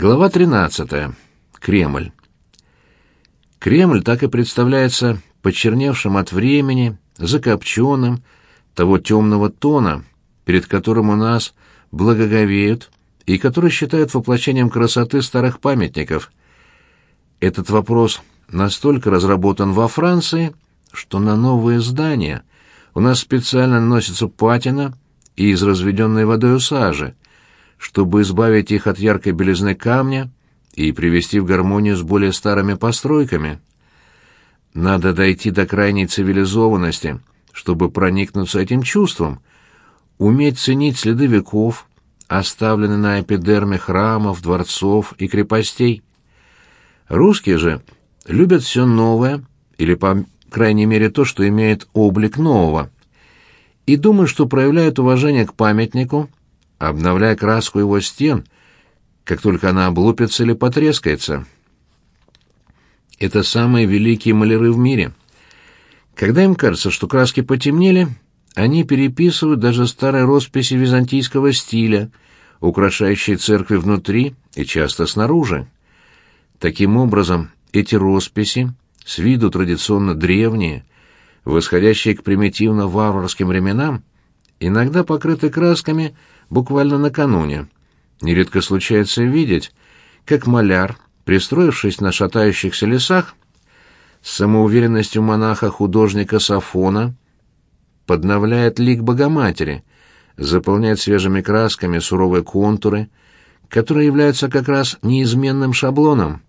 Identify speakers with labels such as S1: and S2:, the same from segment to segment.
S1: Глава 13. Кремль. Кремль так и представляется почерневшим от времени, закопченным, того темного тона, перед которым у нас благоговеют и который считают воплощением красоты старых памятников. Этот вопрос настолько разработан во Франции, что на новые здания у нас специально наносится патина из разведенной водой сажи, чтобы избавить их от яркой белизны камня и привести в гармонию с более старыми постройками. Надо дойти до крайней цивилизованности, чтобы проникнуться этим чувством, уметь ценить следы веков, оставленные на эпидерме храмов, дворцов и крепостей. Русские же любят все новое, или, по крайней мере, то, что имеет облик нового, и думают, что проявляют уважение к памятнику, обновляя краску его стен, как только она облупится или потрескается. Это самые великие маляры в мире. Когда им кажется, что краски потемнели, они переписывают даже старые росписи византийского стиля, украшающие церкви внутри и часто снаружи. Таким образом, эти росписи, с виду традиционно древние, восходящие к примитивно-варварским временам, иногда покрыты красками буквально накануне. Нередко случается видеть, как маляр, пристроившись на шатающихся лесах, с самоуверенностью монаха-художника Сафона, подновляет лик Богоматери, заполняет свежими красками суровые контуры, которые являются как раз неизменным шаблоном.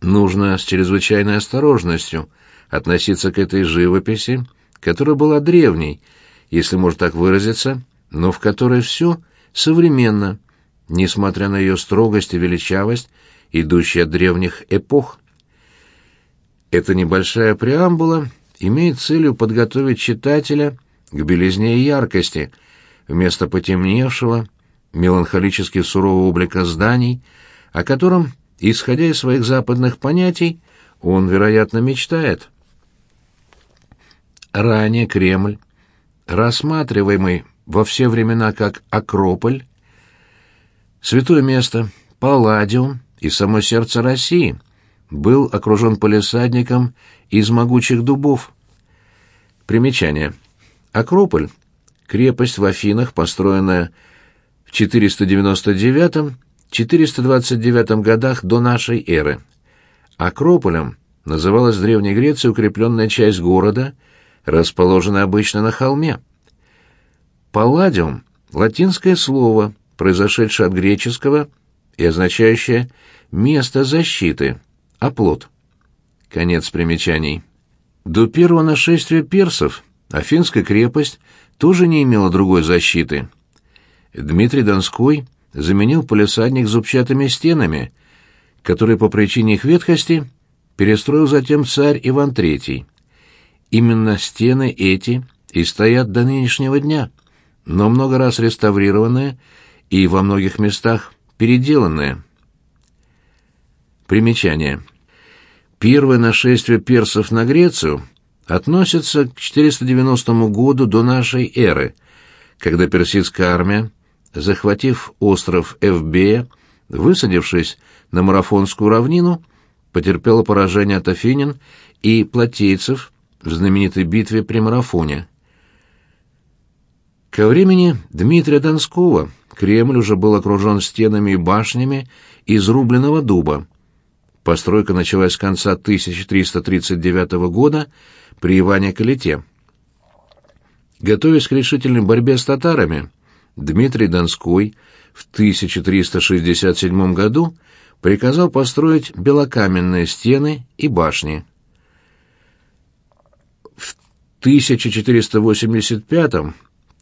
S1: Нужно с чрезвычайной осторожностью относиться к этой живописи, которая была древней, если можно так выразиться, но в которой все современно, несмотря на ее строгость и величавость, идущие от древних эпох. Эта небольшая преамбула имеет целью подготовить читателя к белизне и яркости, вместо потемневшего, меланхолически сурового облика зданий, о котором, исходя из своих западных понятий, он, вероятно, мечтает. Ранее Кремль, рассматриваемый во все времена как Акрополь, святое место, Палладиум и само сердце России, был окружен полисадником из могучих дубов. Примечание. Акрополь — крепость в Афинах, построенная в 499-429 годах до нашей эры. Акрополем называлась в Древней Греции укрепленная часть города, расположенная обычно на холме. Палладиум — латинское слово, произошедшее от греческого и означающее «место защиты», оплот. Конец примечаний. До первого нашествия персов Афинская крепость тоже не имела другой защиты. Дмитрий Донской заменил полисадник зубчатыми стенами, которые по причине их ветхости перестроил затем царь Иван III. Именно стены эти и стоят до нынешнего дня — но много раз реставрированное и во многих местах переделанное. Примечание. Первое нашествие персов на Грецию относится к 490 году до нашей эры, когда персидская армия, захватив остров Эвбея, высадившись на Марафонскую равнину, потерпела поражение от афинин и платейцев в знаменитой битве при Марафоне. Ко времени Дмитрия Донского Кремль уже был окружен стенами и башнями из рубленого дуба. Постройка началась с конца 1339 года при Иване Калите. Готовясь к решительной борьбе с татарами, Дмитрий Донской в 1367 году приказал построить белокаменные стены и башни. В 1485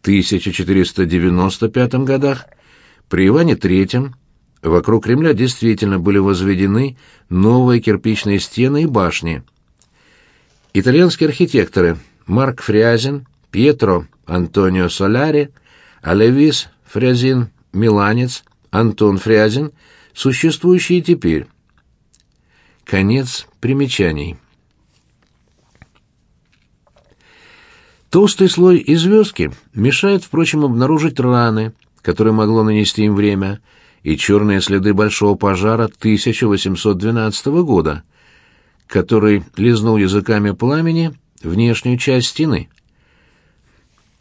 S1: 1495 годах при Иване III вокруг Кремля действительно были возведены новые кирпичные стены и башни. Итальянские архитекторы Марк Фриазин, Пьетро Антонио Соляри, Алевис Фрязин, Миланец, Антон Фрязин, существующие теперь. Конец примечаний. Толстый слой известки мешает, впрочем, обнаружить раны, которые могло нанести им время, и черные следы большого пожара 1812 года, который лизнул языками пламени внешнюю часть стены.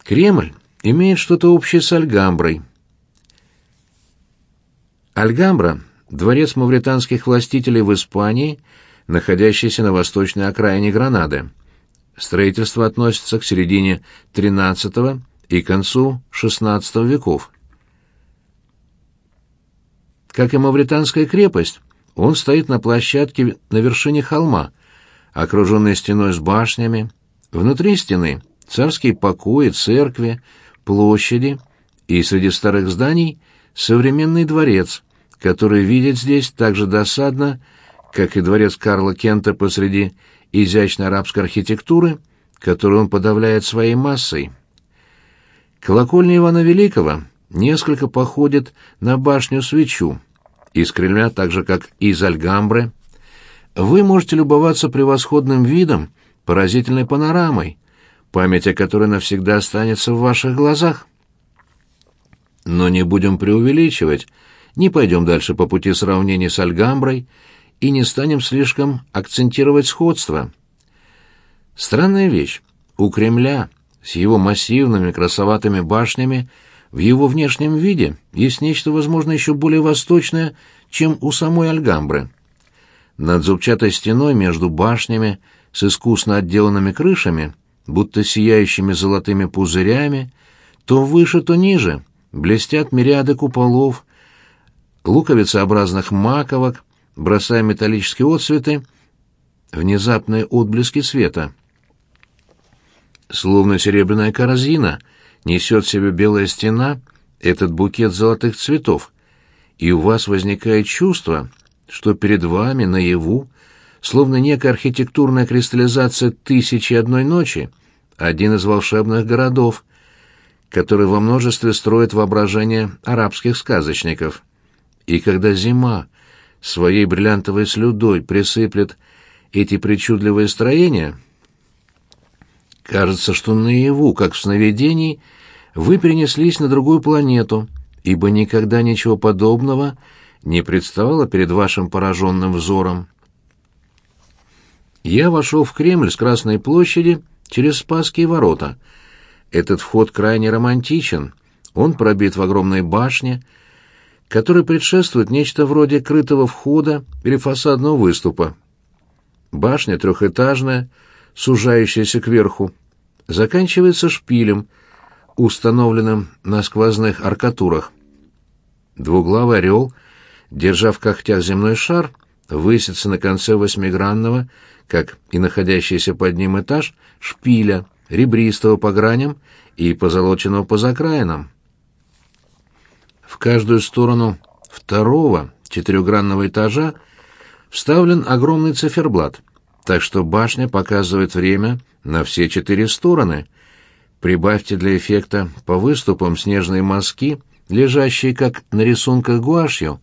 S1: Кремль имеет что-то общее с Альгамброй. Альгамбра — дворец мавританских властителей в Испании, находящийся на восточной окраине Гранады. Строительство относится к середине XIII и концу XVI веков. Как и Мавританская крепость, он стоит на площадке на вершине холма, окруженной стеной с башнями. Внутри стены царские покои, церкви, площади и среди старых зданий современный дворец, который видеть здесь так же досадно, как и дворец Карла Кента посреди изящной арабской архитектуры, которую он подавляет своей массой. Колокольня Ивана Великого несколько походит на башню-свечу, из Кремля, так же, как и из Альгамбры, вы можете любоваться превосходным видом, поразительной панорамой, память о которой навсегда останется в ваших глазах. Но не будем преувеличивать, не пойдем дальше по пути сравнений с Альгамброй и не станем слишком акцентировать сходство. Странная вещь. У Кремля с его массивными красоватыми башнями в его внешнем виде есть нечто, возможно, еще более восточное, чем у самой Альгамбры. Над зубчатой стеной между башнями с искусно отделанными крышами, будто сияющими золотыми пузырями, то выше, то ниже, блестят мириады куполов, луковицеобразных маковок, бросая металлические отсветы, внезапные отблески света. Словно серебряная корзина — несет в себе белая стена этот букет золотых цветов, и у вас возникает чувство, что перед вами наяву, словно некая архитектурная кристаллизация тысячи одной ночи, один из волшебных городов, который во множестве строит воображение арабских сказочников. И когда зима своей бриллиантовой слюдой присыплет эти причудливые строения, кажется, что наяву, как в сновидении, вы перенеслись на другую планету, ибо никогда ничего подобного не представало перед вашим пораженным взором. Я вошел в Кремль с Красной площади через Спасские ворота. Этот вход крайне романтичен. Он пробит в огромной башне, которой предшествует нечто вроде крытого входа или фасадного выступа. Башня трехэтажная, сужающаяся кверху, заканчивается шпилем — установленным на сквозных аркатурах. Двуглавый орел, держа в когтях земной шар, высится на конце восьмигранного, как и находящийся под ним этаж, шпиля, ребристого по граням и позолоченного по закраинам. В каждую сторону второго четырехгранного этажа вставлен огромный циферблат, так что башня показывает время на все четыре стороны, Прибавьте для эффекта по выступам снежные мазки, лежащие как на рисунках гуашью,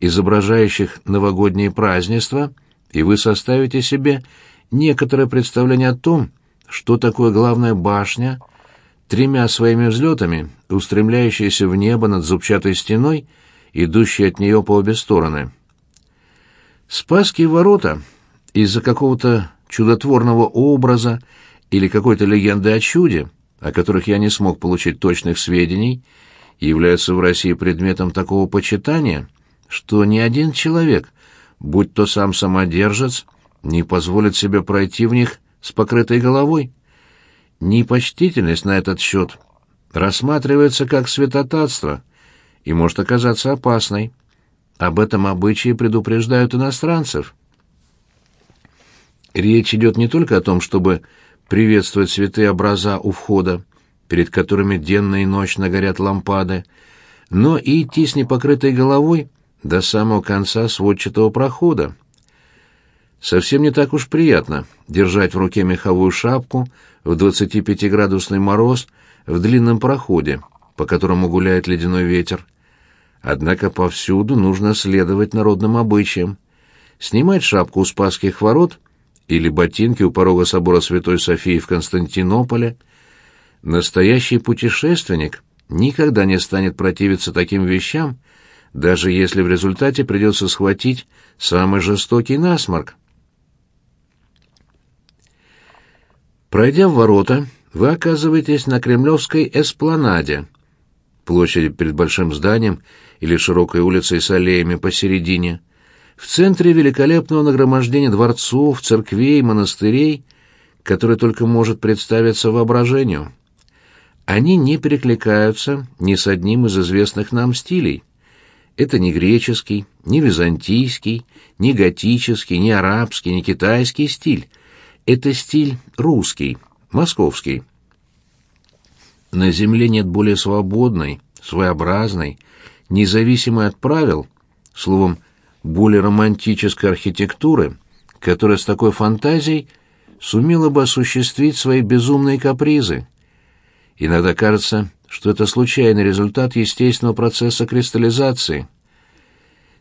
S1: изображающих новогодние празднества, и вы составите себе некоторое представление о том, что такое главная башня, тремя своими взлетами, устремляющаяся в небо над зубчатой стеной, идущей от нее по обе стороны. Спасские ворота из-за какого-то чудотворного образа или какой-то легенды о чуде, о которых я не смог получить точных сведений, являются в России предметом такого почитания, что ни один человек, будь то сам самодержец, не позволит себе пройти в них с покрытой головой. Непочтительность на этот счет рассматривается как святотатство и может оказаться опасной. Об этом обычаи предупреждают иностранцев. Речь идет не только о том, чтобы приветствовать святые образа у входа, перед которыми денно и ночно горят лампады, но и идти с непокрытой головой до самого конца сводчатого прохода. Совсем не так уж приятно держать в руке меховую шапку в 25-градусный мороз в длинном проходе, по которому гуляет ледяной ветер. Однако повсюду нужно следовать народным обычаям. Снимать шапку у Спасских ворот или ботинки у порога собора Святой Софии в Константинополе, настоящий путешественник никогда не станет противиться таким вещам, даже если в результате придется схватить самый жестокий насморк. Пройдя в ворота, вы оказываетесь на Кремлевской эспланаде, площади перед большим зданием или широкой улицей с аллеями посередине, в центре великолепного нагромождения дворцов, церквей, монастырей, которое только может представиться воображению. Они не перекликаются ни с одним из известных нам стилей. Это не греческий, не византийский, не готический, не арабский, не китайский стиль. Это стиль русский, московский. На земле нет более свободной, своеобразной, независимой от правил, словом, более романтической архитектуры, которая с такой фантазией сумела бы осуществить свои безумные капризы. Иногда кажется, что это случайный результат естественного процесса кристаллизации.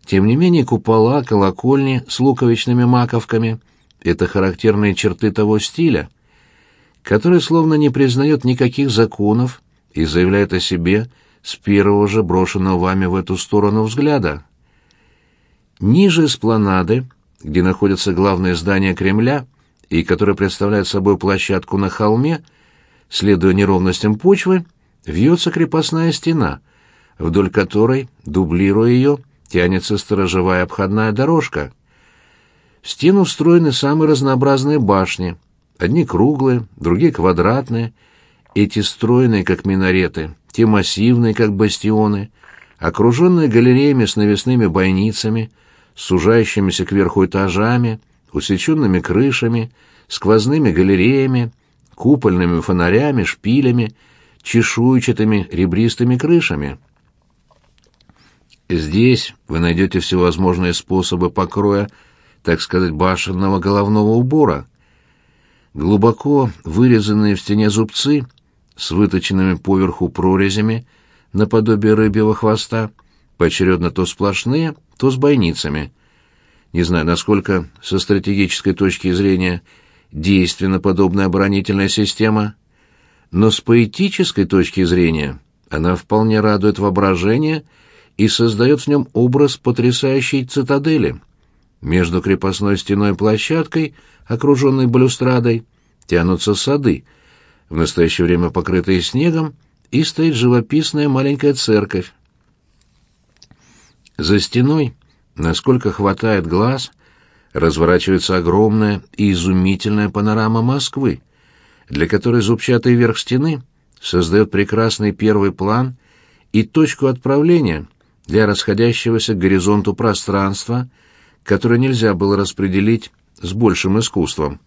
S1: Тем не менее купола, колокольни с луковичными маковками — это характерные черты того стиля, который словно не признает никаких законов и заявляет о себе с первого же брошенного вами в эту сторону взгляда. Ниже эспланады, где находится главное здание Кремля и которое представляет собой площадку на холме, следуя неровностям почвы, вьется крепостная стена, вдоль которой, дублируя ее, тянется сторожевая обходная дорожка. В стену встроены самые разнообразные башни, одни круглые, другие квадратные, эти стройные, как минареты, те массивные, как бастионы, окруженные галереями с навесными бойницами — сужающимися кверху этажами, усеченными крышами, сквозными галереями, купольными фонарями, шпилями, чешуйчатыми ребристыми крышами. Здесь вы найдете всевозможные способы покроя, так сказать, башенного головного убора. Глубоко вырезанные в стене зубцы с выточенными поверху прорезями наподобие рыбьего хвоста, поочередно то сплошные, то с бойницами. Не знаю, насколько со стратегической точки зрения действенна подобная оборонительная система, но с поэтической точки зрения она вполне радует воображение и создает в нем образ потрясающей цитадели. Между крепостной стеной и площадкой, окруженной балюстрадой, тянутся сады, в настоящее время покрытые снегом, и стоит живописная маленькая церковь. За стеной, насколько хватает глаз, разворачивается огромная и изумительная панорама Москвы, для которой зубчатый верх стены создает прекрасный первый план и точку отправления для расходящегося к горизонту пространства, которое нельзя было распределить с большим искусством.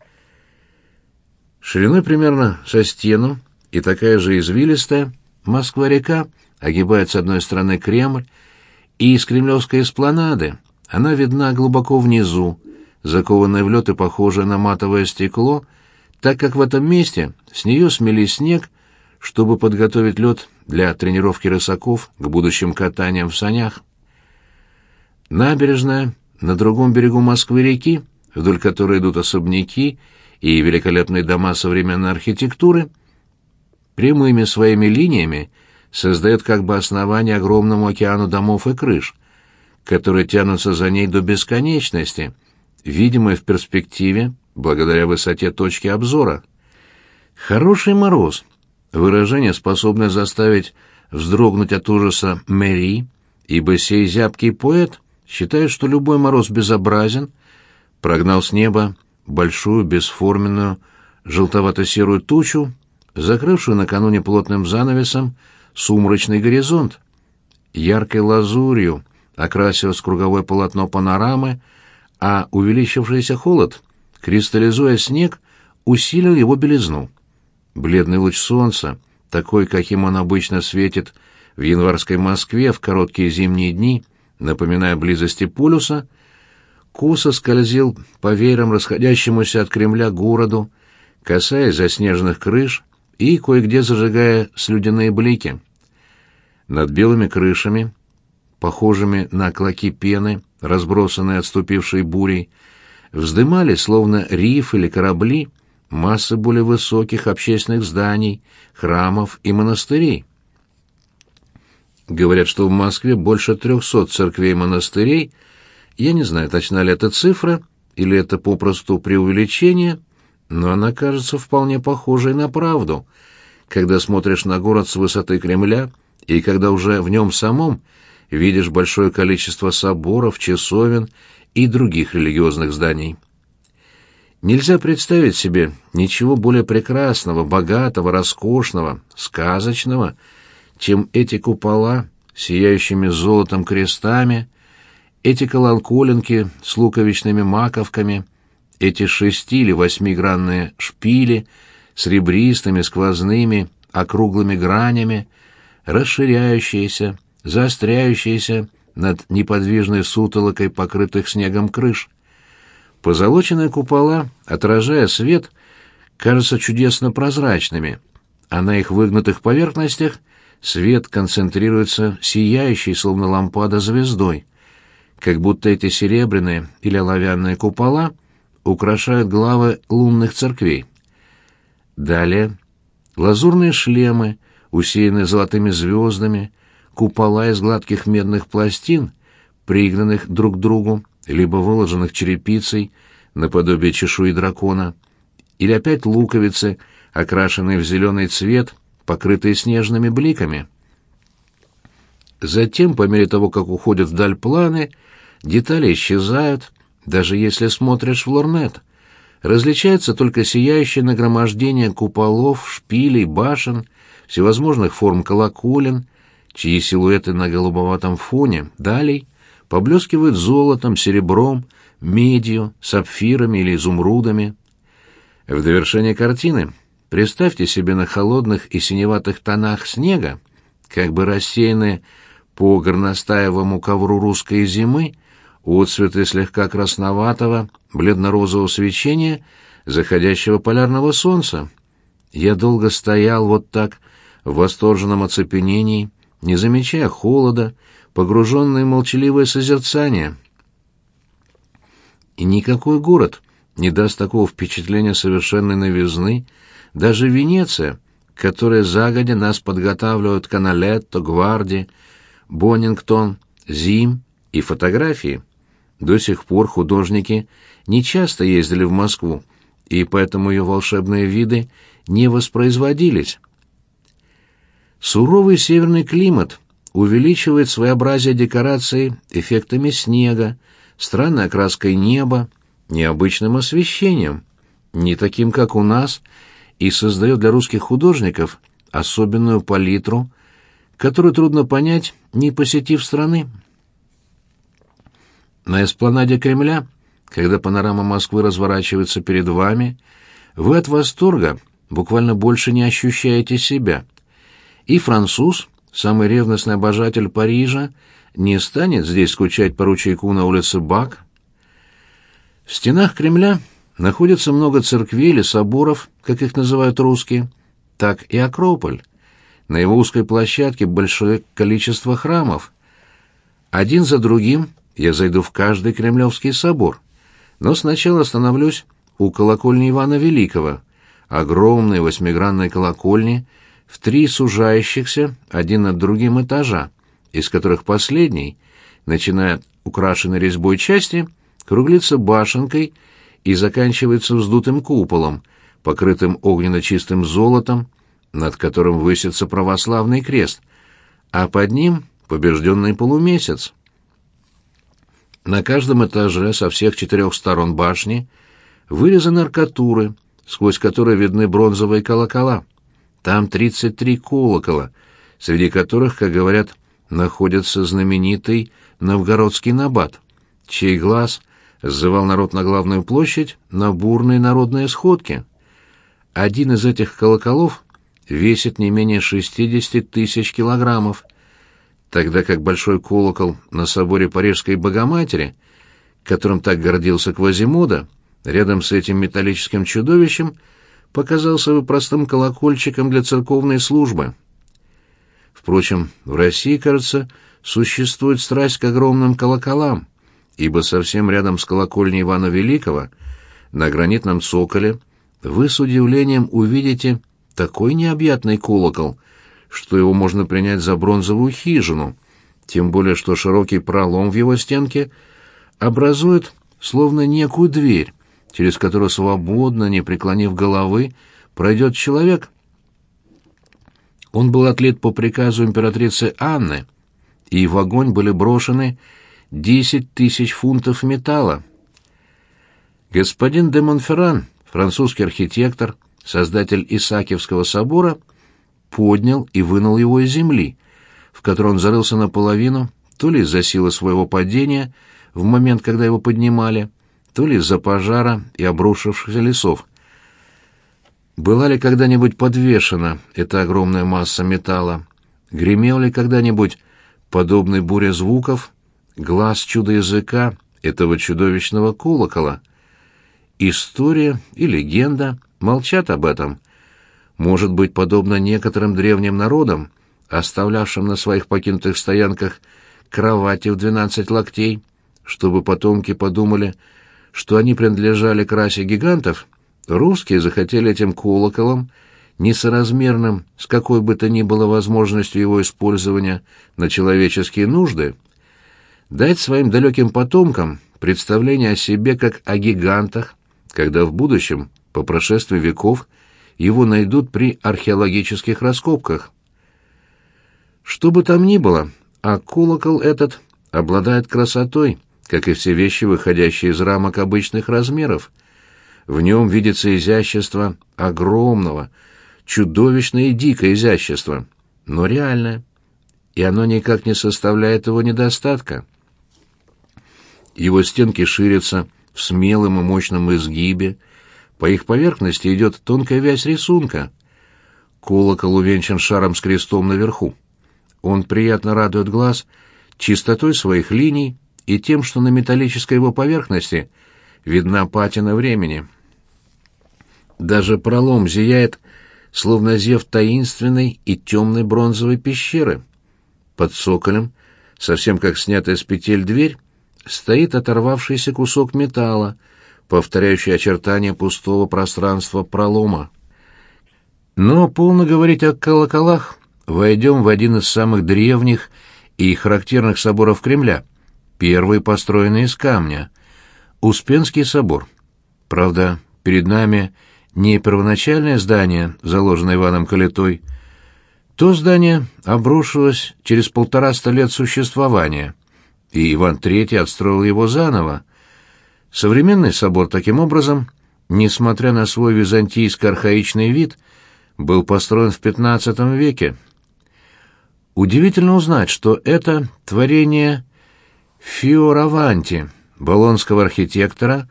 S1: Шириной примерно со стену и такая же извилистая Москва-река огибает с одной стороны Кремль, и из кремлевской эспланады она видна глубоко внизу, закованная в лед и похожая на матовое стекло, так как в этом месте с нее смели снег, чтобы подготовить лед для тренировки рысаков к будущим катаниям в санях. Набережная на другом берегу Москвы-реки, вдоль которой идут особняки и великолепные дома современной архитектуры, прямыми своими линиями создает как бы основание огромному океану домов и крыш, которые тянутся за ней до бесконечности, видимые в перспективе благодаря высоте точки обзора. Хороший мороз — выражение, способное заставить вздрогнуть от ужаса Мэри, ибо сей зябкий поэт считает, что любой мороз безобразен, прогнал с неба большую бесформенную желтовато-серую тучу, закрывшую накануне плотным занавесом сумрачный горизонт. Яркой лазурью окрасилось круговое полотно панорамы, а увеличившийся холод, кристаллизуя снег, усилил его белизну. Бледный луч солнца, такой, каким он обычно светит в январской Москве в короткие зимние дни, напоминая близости полюса, косо скользил по веерам расходящемуся от Кремля городу, касаясь заснеженных крыш и кое-где зажигая слюдяные блики. Над белыми крышами, похожими на клоки пены, разбросанные отступившей бурей, вздымали, словно риф или корабли, массы более высоких общественных зданий, храмов и монастырей. Говорят, что в Москве больше трехсот церквей и монастырей. Я не знаю, точна ли эта цифра, или это попросту преувеличение, но она кажется вполне похожей на правду, когда смотришь на город с высоты Кремля и когда уже в нем самом видишь большое количество соборов, часовен и других религиозных зданий. Нельзя представить себе ничего более прекрасного, богатого, роскошного, сказочного, чем эти купола, сияющими золотом крестами, эти колоколенки с луковичными маковками, эти шести- или восьмигранные шпили с ребристыми, сквозными, округлыми гранями, расширяющиеся, заостряющиеся над неподвижной сутолокой покрытых снегом крыш. Позолоченные купола, отражая свет, кажутся чудесно прозрачными, а на их выгнутых поверхностях свет концентрируется сияющей, словно лампада, звездой, как будто эти серебряные или оловянные купола украшают главы лунных церквей. Далее лазурные шлемы, усеянные золотыми звездами, купола из гладких медных пластин, пригнанных друг к другу, либо выложенных черепицей, наподобие чешуи дракона, или опять луковицы, окрашенные в зеленый цвет, покрытые снежными бликами. Затем, по мере того, как уходят вдаль планы, детали исчезают, даже если смотришь в лорнет. Различается только сияющее нагромождение куполов, шпилей, башен, всевозможных форм колоколен, чьи силуэты на голубоватом фоне, далей, поблескивают золотом, серебром, медью, сапфирами или изумрудами. В довершение картины представьте себе на холодных и синеватых тонах снега, как бы рассеянные по горностаевому ковру русской зимы, отцветы слегка красноватого, бледно-розового свечения заходящего полярного солнца. Я долго стоял вот так, в восторженном оцепенении, не замечая холода, погруженный молчаливое созерцание. И никакой город не даст такого впечатления совершенной новизны, даже Венеция, которая загодя нас подготавливают Каналетто, Гварди, Боннингтон, Зим и фотографии. До сих пор художники не часто ездили в Москву, и поэтому ее волшебные виды не воспроизводились. Суровый северный климат увеличивает своеобразие декораций эффектами снега, странной окраской неба, необычным освещением, не таким, как у нас, и создает для русских художников особенную палитру, которую трудно понять, не посетив страны. На эспланаде Кремля, когда панорама Москвы разворачивается перед вами, вы от восторга буквально больше не ощущаете себя. И француз, самый ревностный обожатель Парижа, не станет здесь скучать по ручейку на улице Бак. В стенах Кремля находится много церквей или соборов, как их называют русские, так и Акрополь. На его узкой площадке большое количество храмов. Один за другим я зайду в каждый кремлевский собор, но сначала остановлюсь у колокольни Ивана Великого, огромной восьмигранной колокольни в три сужающихся один над другим этажа, из которых последний, начиная украшенной резьбой части, круглится башенкой и заканчивается вздутым куполом, покрытым огненно-чистым золотом, над которым высится православный крест, а под ним побежденный полумесяц. На каждом этаже со всех четырех сторон башни вырезаны аркатуры, сквозь которые видны бронзовые колокола. Там 33 колокола, среди которых, как говорят, находится знаменитый новгородский набат, чей глаз сзывал народ на главную площадь на бурные народные сходки. Один из этих колоколов весит не менее 60 тысяч килограммов — тогда как большой колокол на соборе Парижской Богоматери, которым так гордился Квазимода, рядом с этим металлическим чудовищем показался бы простым колокольчиком для церковной службы. Впрочем, в России, кажется, существует страсть к огромным колоколам, ибо совсем рядом с колокольней Ивана Великого, на гранитном цоколе, вы с удивлением увидите такой необъятный колокол — что его можно принять за бронзовую хижину, тем более что широкий пролом в его стенке образует словно некую дверь, через которую свободно, не преклонив головы, пройдет человек. Он был отлит по приказу императрицы Анны, и в огонь были брошены десять тысяч фунтов металла. Господин де Монферран, французский архитектор, создатель Исаакиевского собора, поднял и вынул его из земли, в которой он зарылся наполовину, то ли из-за силы своего падения в момент, когда его поднимали, то ли из-за пожара и обрушившихся лесов. Была ли когда-нибудь подвешена эта огромная масса металла? Гремел ли когда-нибудь подобный буре звуков глаз чудо-языка этого чудовищного колокола? История и легенда молчат об этом. Может быть, подобно некоторым древним народам, оставлявшим на своих покинутых стоянках кровати в двенадцать локтей, чтобы потомки подумали, что они принадлежали к расе гигантов, русские захотели этим колоколом, несоразмерным с какой бы то ни было возможностью его использования на человеческие нужды, дать своим далеким потомкам представление о себе как о гигантах, когда в будущем, по прошествии веков, его найдут при археологических раскопках. Что бы там ни было, а колокол этот обладает красотой, как и все вещи, выходящие из рамок обычных размеров. В нем видится изящество огромного, чудовищное и дикое изящество, но реальное, и оно никак не составляет его недостатка. Его стенки ширятся в смелом и мощном изгибе, по их поверхности идет тонкая вязь рисунка. Колокол увенчан шаром с крестом наверху. Он приятно радует глаз чистотой своих линий и тем, что на металлической его поверхности видна патина времени. Даже пролом зияет, словно зев таинственной и темной бронзовой пещеры. Под цоколем, совсем как снятая с петель дверь, стоит оторвавшийся кусок металла, повторяющий очертания пустого пространства пролома. Но полно говорить о колоколах, войдем в один из самых древних и характерных соборов Кремля — первый построенный из камня, Успенский собор. Правда, перед нами не первоначальное здание, заложенное Иваном Калитой. То здание обрушилось через полтораста лет существования, и Иван III отстроил его заново. Современный собор, таким образом, несмотря на свой византийско-архаичный вид, был построен в XV веке. Удивительно узнать, что это творение Фиораванти, болонского архитектора,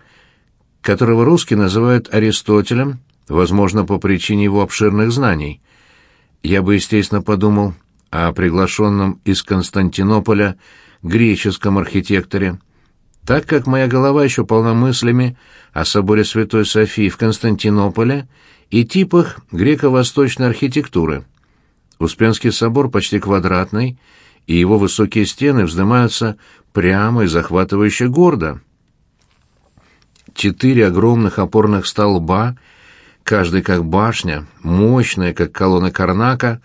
S1: которого русские называют Аристотелем, возможно, по причине его обширных знаний. Я бы, естественно, подумал о приглашенном из Константинополя греческом архитекторе, так как моя голова еще полна мыслями о соборе Святой Софии в Константинополе и типах греко-восточной архитектуры. Успенский собор почти квадратный, и его высокие стены вздымаются прямо и захватывающе гордо. Четыре огромных опорных столба, каждый как башня, мощная, как колонна Карнака,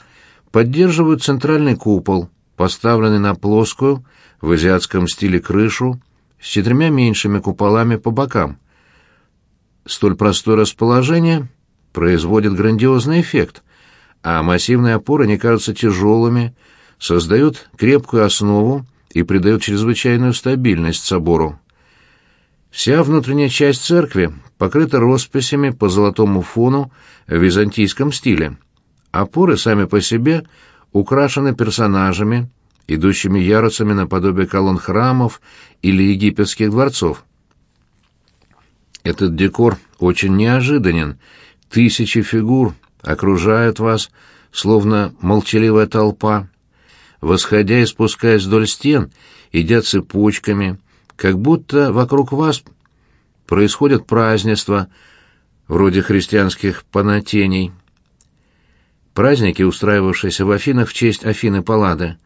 S1: поддерживают центральный купол, поставленный на плоскую, в азиатском стиле крышу, с четырьмя меньшими куполами по бокам. Столь простое расположение производит грандиозный эффект, а массивные опоры не кажутся тяжелыми, создают крепкую основу и придают чрезвычайную стабильность собору. Вся внутренняя часть церкви покрыта росписями по золотому фону в византийском стиле. Опоры сами по себе украшены персонажами, идущими ярусами наподобие колонн храмов или египетских дворцов. Этот декор очень неожиданен. Тысячи фигур окружают вас, словно молчаливая толпа восходя и спускаясь вдоль стен, идя цепочками, как будто вокруг вас происходят празднества, вроде христианских панатений. Праздники, устраивавшиеся в Афинах в честь Афины Паллады,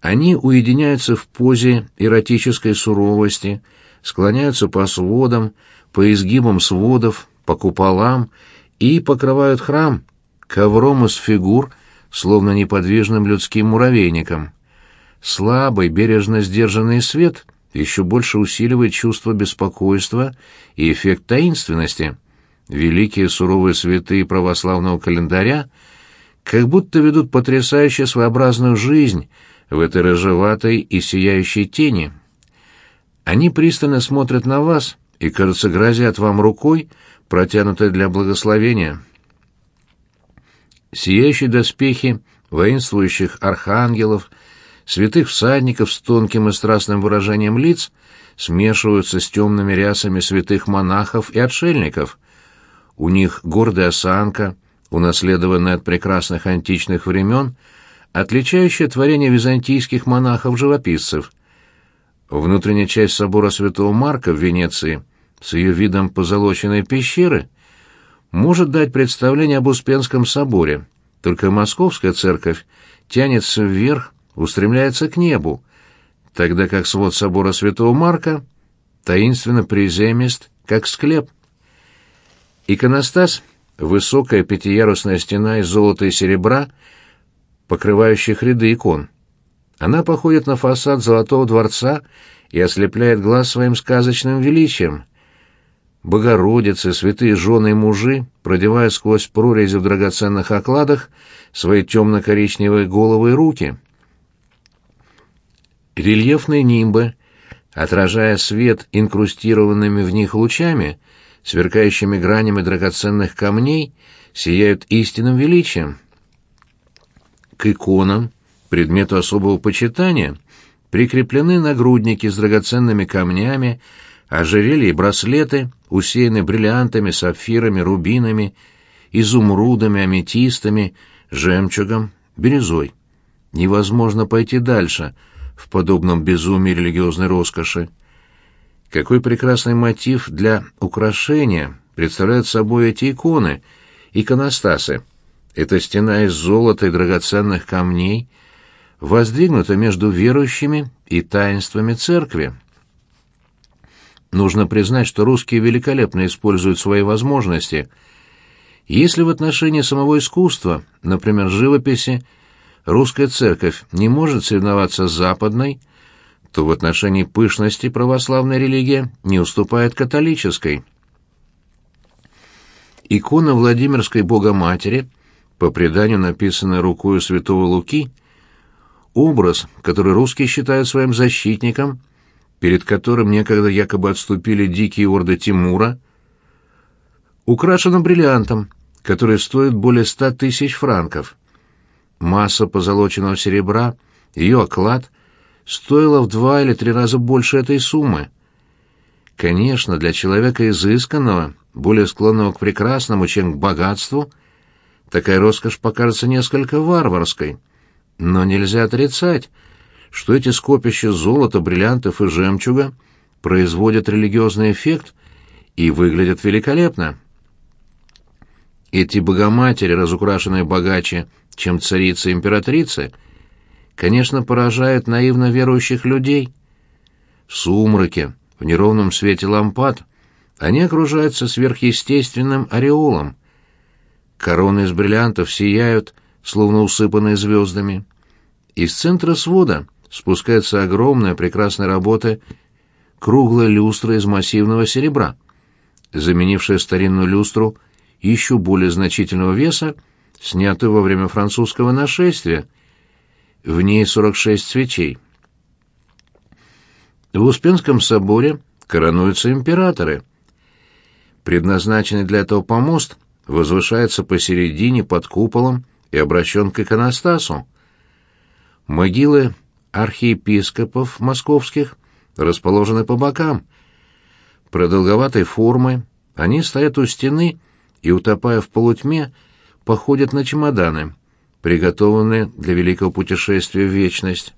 S1: они уединяются в позе эротической суровости, склоняются по сводам, по изгибам сводов, по куполам и покрывают храм ковром из фигур словно неподвижным людским муравейником. Слабый, бережно сдержанный свет еще больше усиливает чувство беспокойства и эффект таинственности. Великие суровые святые православного календаря как будто ведут потрясающе своеобразную жизнь в этой рыжеватой и сияющей тени. Они пристально смотрят на вас и, кажется, грозят вам рукой, протянутой для благословения. Сияющие доспехи воинствующих архангелов, святых всадников с тонким и страстным выражением лиц смешиваются с темными рясами святых монахов и отшельников. У них гордая осанка, унаследованная от прекрасных античных времен, отличающая творение византийских монахов-живописцев. Внутренняя часть собора Святого Марка в Венеции с ее видом позолоченной пещеры может дать представление об Успенском соборе, только Московская церковь тянется вверх, устремляется к небу, тогда как свод собора Святого Марка таинственно приземист, как склеп. Иконостас — высокая пятиярусная стена из золота и серебра, покрывающих ряды икон — она походит на фасад Золотого дворца и ослепляет глаз своим сказочным величием. Богородицы, святые жены и мужи, продевая сквозь прорези в драгоценных окладах свои темно-коричневые головы и руки. Рельефные нимбы, отражая свет инкрустированными в них лучами, сверкающими гранями драгоценных камней, сияют истинным величием. К иконам, предмету особого почитания прикреплены нагрудники с драгоценными камнями, ожерелья и браслеты, усеянные бриллиантами, сапфирами, рубинами, изумрудами, аметистами, жемчугом, бирюзой. Невозможно пойти дальше в подобном безумии религиозной роскоши. Какой прекрасный мотив для украшения представляют собой эти иконы, иконостасы. Это стена из золота и драгоценных камней — воздвигнута между верующими и таинствами церкви. Нужно признать, что русские великолепно используют свои возможности. Если в отношении самого искусства, например, живописи, русская церковь не может соревноваться с западной, то в отношении пышности православная религия не уступает католической. Икона Владимирской Богоматери, по преданию написанная рукою святого Луки, — образ, который русские считают своим защитником, перед которым некогда якобы отступили дикие орды Тимура, украшена бриллиантом, который стоит более ста тысяч франков. Масса позолоченного серебра, ее оклад, стоила в два или три раза больше этой суммы. Конечно, для человека изысканного, более склонного к прекрасному, чем к богатству, такая роскошь покажется несколько варварской — но нельзя отрицать, что эти скопища золота, бриллиантов и жемчуга производят религиозный эффект и выглядят великолепно. Эти богоматери, разукрашенные богаче, чем царицы-императрицы, конечно, поражают наивно верующих людей. В сумраке, в неровном свете лампад они окружаются сверхъестественным ореолом. Короны из бриллиантов сияют, словно усыпанные звездами. Из центра свода спускается огромная прекрасная работа круглая люстра из массивного серебра, заменившая старинную люстру еще более значительного веса, снятую во время французского нашествия. В ней 46 свечей. В Успенском соборе коронуются императоры. Предназначенный для этого помост возвышается посередине под куполом, и обращен к иконостасу. Могилы архиепископов московских расположены по бокам. Продолговатой формы они стоят у стены и, утопая в полутьме, походят на чемоданы, приготовленные для великого путешествия в вечность.